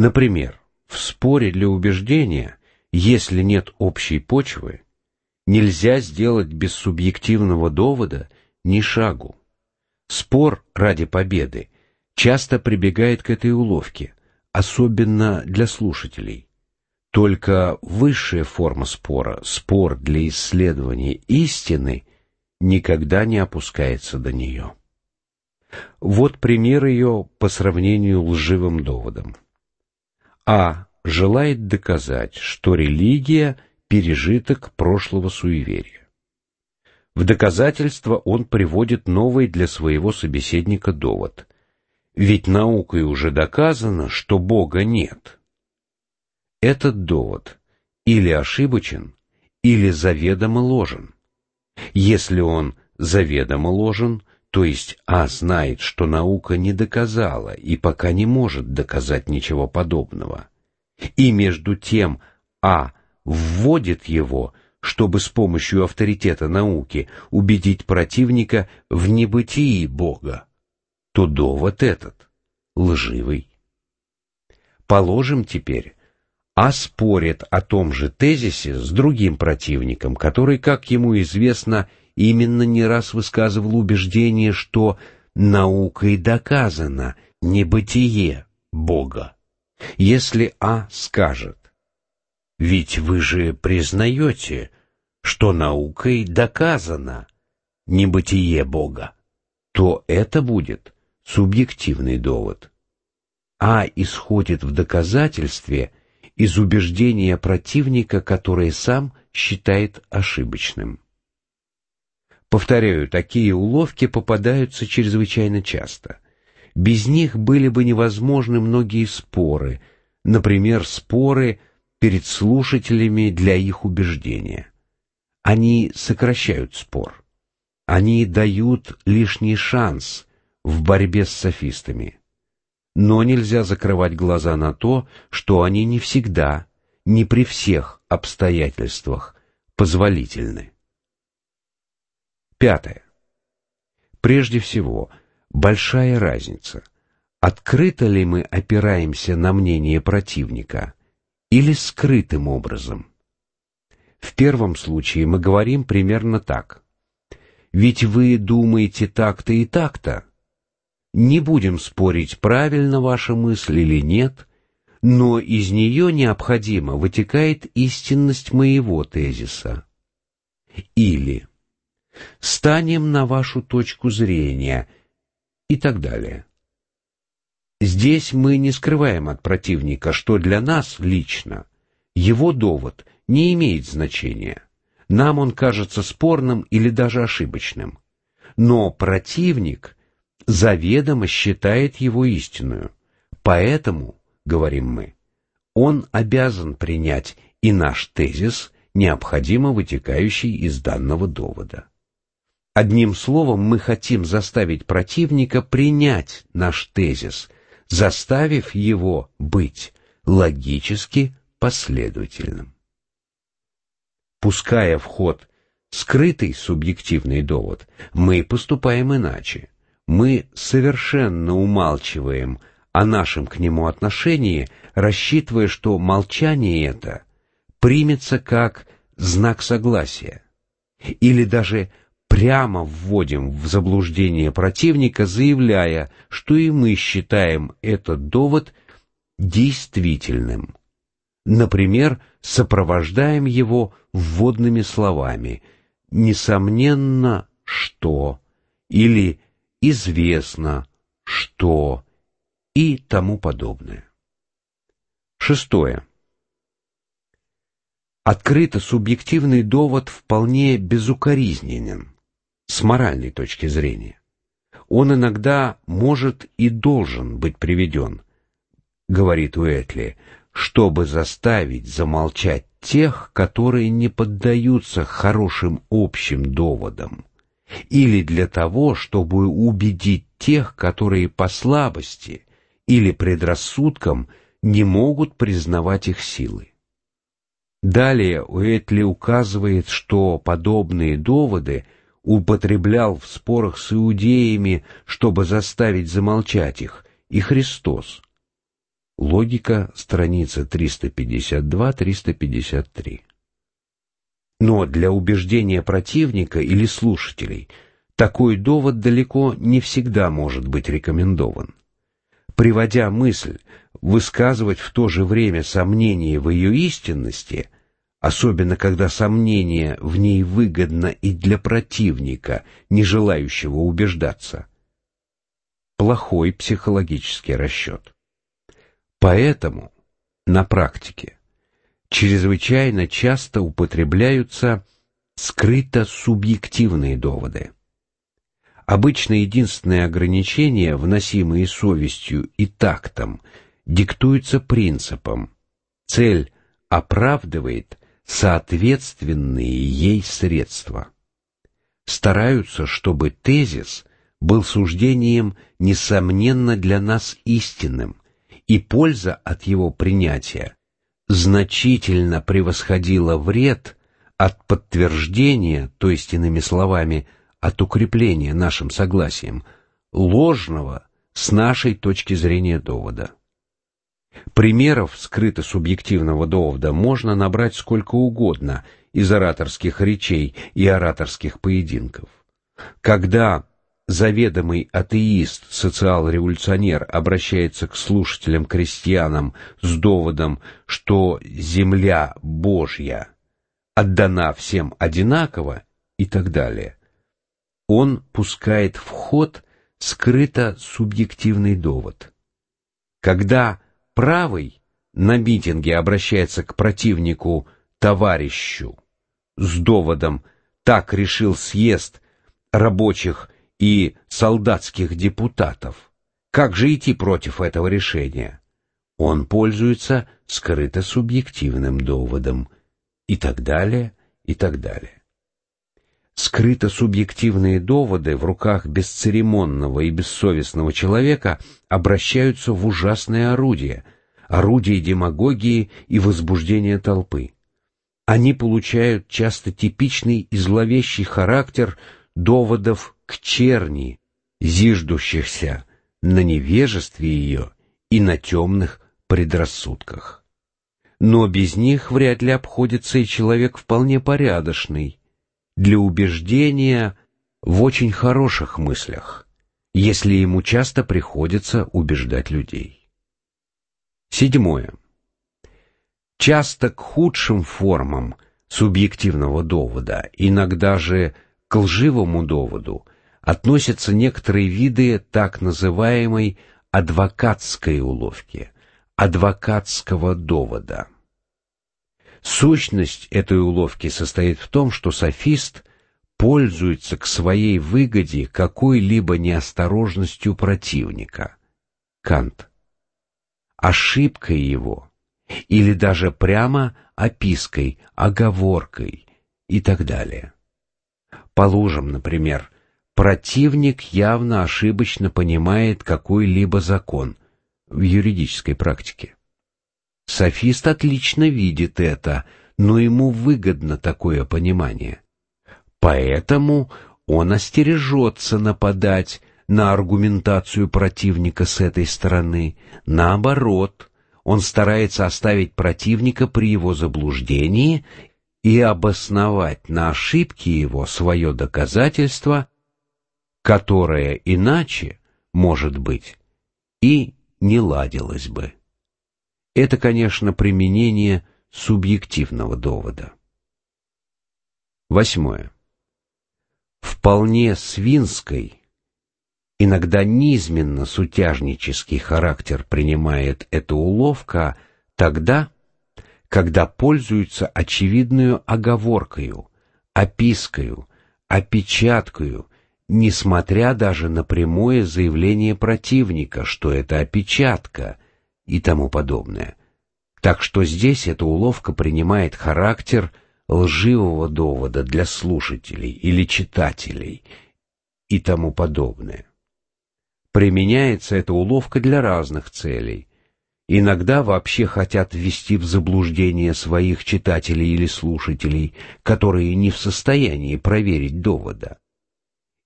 Например, в споре для убеждения, если нет общей почвы, нельзя сделать без субъективного довода ни шагу. Спор ради победы часто прибегает к этой уловке, особенно для слушателей. Только высшая форма спора, спор для исследования истины, никогда не опускается до нее. Вот пример ее по сравнению лживым доводом. А желает доказать, что религия – пережиток прошлого суеверия. В доказательство он приводит новый для своего собеседника довод. Ведь наукой уже доказано, что Бога нет – этот довод или ошибочен, или заведомо ложен. Если он заведомо ложен, то есть А знает, что наука не доказала и пока не может доказать ничего подобного, и между тем А вводит его, чтобы с помощью авторитета науки убедить противника в небытии Бога, то довод этот лживый. Положим теперь, а спорит о том же тезисе с другим противником, который, как ему известно, именно не раз высказывал убеждение, что наукой доказано небытие Бога. Если А скажет, «Ведь вы же признаете, что наукой доказано небытие Бога», то это будет субъективный довод. А исходит в доказательстве – из убеждения противника, которое сам считает ошибочным. Повторяю, такие уловки попадаются чрезвычайно часто. Без них были бы невозможны многие споры, например, споры перед слушателями для их убеждения. Они сокращают спор. Они дают лишний шанс в борьбе с софистами но нельзя закрывать глаза на то, что они не всегда, не при всех обстоятельствах позволительны. Пятое. Прежде всего, большая разница. Открыто ли мы опираемся на мнение противника или скрытым образом? В первом случае мы говорим примерно так. Ведь вы думаете так-то и так-то, не будем спорить, правильно ваша мысль или нет, но из нее необходимо вытекает истинность моего тезиса. Или станем на вашу точку зрения и так далее. Здесь мы не скрываем от противника, что для нас лично его довод не имеет значения. Нам он кажется спорным или даже ошибочным. Но противник заведомо считает его истинную. Поэтому, говорим мы, он обязан принять и наш тезис, необходимо вытекающий из данного довода. Одним словом, мы хотим заставить противника принять наш тезис, заставив его быть логически последовательным. Пуская в ход скрытый субъективный довод, мы поступаем иначе мы совершенно умалчиваем о нашем к нему отношении, рассчитывая, что молчание это примется как знак согласия, или даже прямо вводим в заблуждение противника, заявляя, что и мы считаем этот довод действительным. Например, сопровождаем его вводными словами «несомненно, что» или известно, что и тому подобное. Шестое. Открыто субъективный довод вполне безукоризненен с моральной точки зрения. Он иногда может и должен быть приведен, говорит Уэтли, чтобы заставить замолчать тех, которые не поддаются хорошим общим доводам, или для того, чтобы убедить тех, которые по слабости или предрассудкам не могут признавать их силы. Далее Уэтли указывает, что подобные доводы употреблял в спорах с иудеями, чтобы заставить замолчать их, и Христос. Логика, страница 352-353. Но для убеждения противника или слушателей такой довод далеко не всегда может быть рекомендован. Приводя мысль, высказывать в то же время сомнение в ее истинности, особенно когда сомнение в ней выгодно и для противника, не желающего убеждаться. Плохой психологический расчет. Поэтому на практике чрезвычайно часто употребляются скрыто-субъективные доводы. Обычно единственные ограничения, вносимые совестью и тактом, диктуются принципом. Цель оправдывает соответственные ей средства. Стараются, чтобы тезис был суждением несомненно для нас истинным, и польза от его принятия значительно превосходила вред от подтверждения, то есть, иными словами, от укрепления нашим согласием, ложного с нашей точки зрения довода. Примеров скрыто-субъективного довода можно набрать сколько угодно из ораторских речей и ораторских поединков. Когда заведомый атеист, социал-революционер обращается к слушателям-крестьянам с доводом, что земля Божья отдана всем одинаково и так далее, он пускает в ход скрыто субъективный довод. Когда правый на митинге обращается к противнику товарищу с доводом «так решил съезд рабочих и солдатских депутатов. Как же идти против этого решения? Он пользуется скрыто субъективным доводом и так далее, и так далее. Скрыто субъективные доводы в руках бесцеремонного и бессовестного человека обращаются в ужасное орудие, орудие демагогии и возбуждения толпы. Они получают часто типичный и зловещий характер доводов к черни, зиждущихся на невежестве ее и на темных предрассудках. Но без них вряд ли обходится и человек вполне порядочный, для убеждения в очень хороших мыслях, если ему часто приходится убеждать людей. Седьмое. Часто к худшим формам субъективного довода, иногда же к лживому доводу – относятся некоторые виды так называемой адвокатской уловки, адвокатского довода. Сущность этой уловки состоит в том, что софист пользуется к своей выгоде какой-либо неосторожностью противника. Кант. Ошибкой его, или даже прямо опиской, оговоркой и так далее. Положим, например, противник явно ошибочно понимает какой-либо закон в юридической практике. Софист отлично видит это, но ему выгодно такое понимание. Поэтому он остережется нападать на аргументацию противника с этой стороны. Наоборот, он старается оставить противника при его заблуждении и обосновать на ошибке его свое доказательство которая иначе, может быть, и не ладилась бы. Это, конечно, применение субъективного довода. Восьмое. Вполне свинской, иногда низменно-сутяжнический характер принимает эта уловка тогда, когда пользуются очевидную оговоркою, опискою, опечаткою несмотря даже на прямое заявление противника, что это опечатка и тому подобное. Так что здесь эта уловка принимает характер лживого довода для слушателей или читателей и тому подобное. Применяется эта уловка для разных целей. Иногда вообще хотят ввести в заблуждение своих читателей или слушателей, которые не в состоянии проверить довода.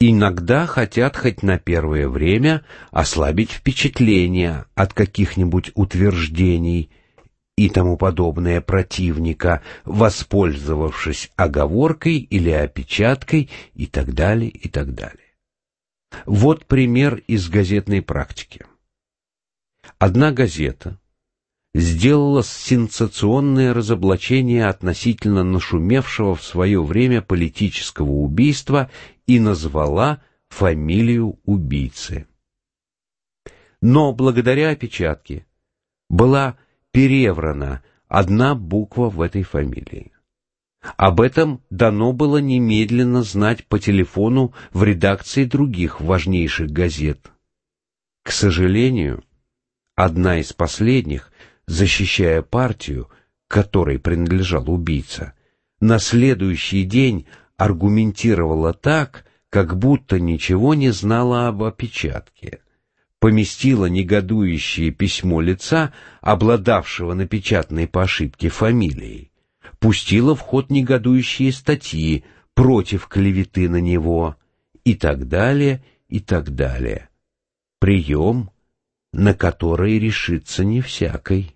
Иногда хотят хоть на первое время ослабить впечатление от каких-нибудь утверждений и тому подобное противника, воспользовавшись оговоркой или опечаткой и так далее, и так далее. Вот пример из газетной практики. Одна газета сделала сенсационное разоблачение относительно нашумевшего в свое время политического убийства и назвала фамилию убийцы. Но благодаря опечатке была переврана одна буква в этой фамилии. Об этом дано было немедленно знать по телефону в редакции других важнейших газет. К сожалению, одна из последних, защищая партию, которой принадлежал убийца, на следующий день аргументировала так, как будто ничего не знала об опечатке. Поместила негодующее письмо лица, обладавшего напечатанной по ошибке фамилией. Пустила в ход негодующие статьи против клеветы на него и так далее, и так далее. Прием, на который решится не всякой.